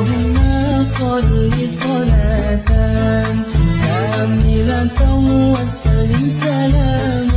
اللهم صل صلاة كاملة واستلم سلاما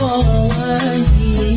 قوانين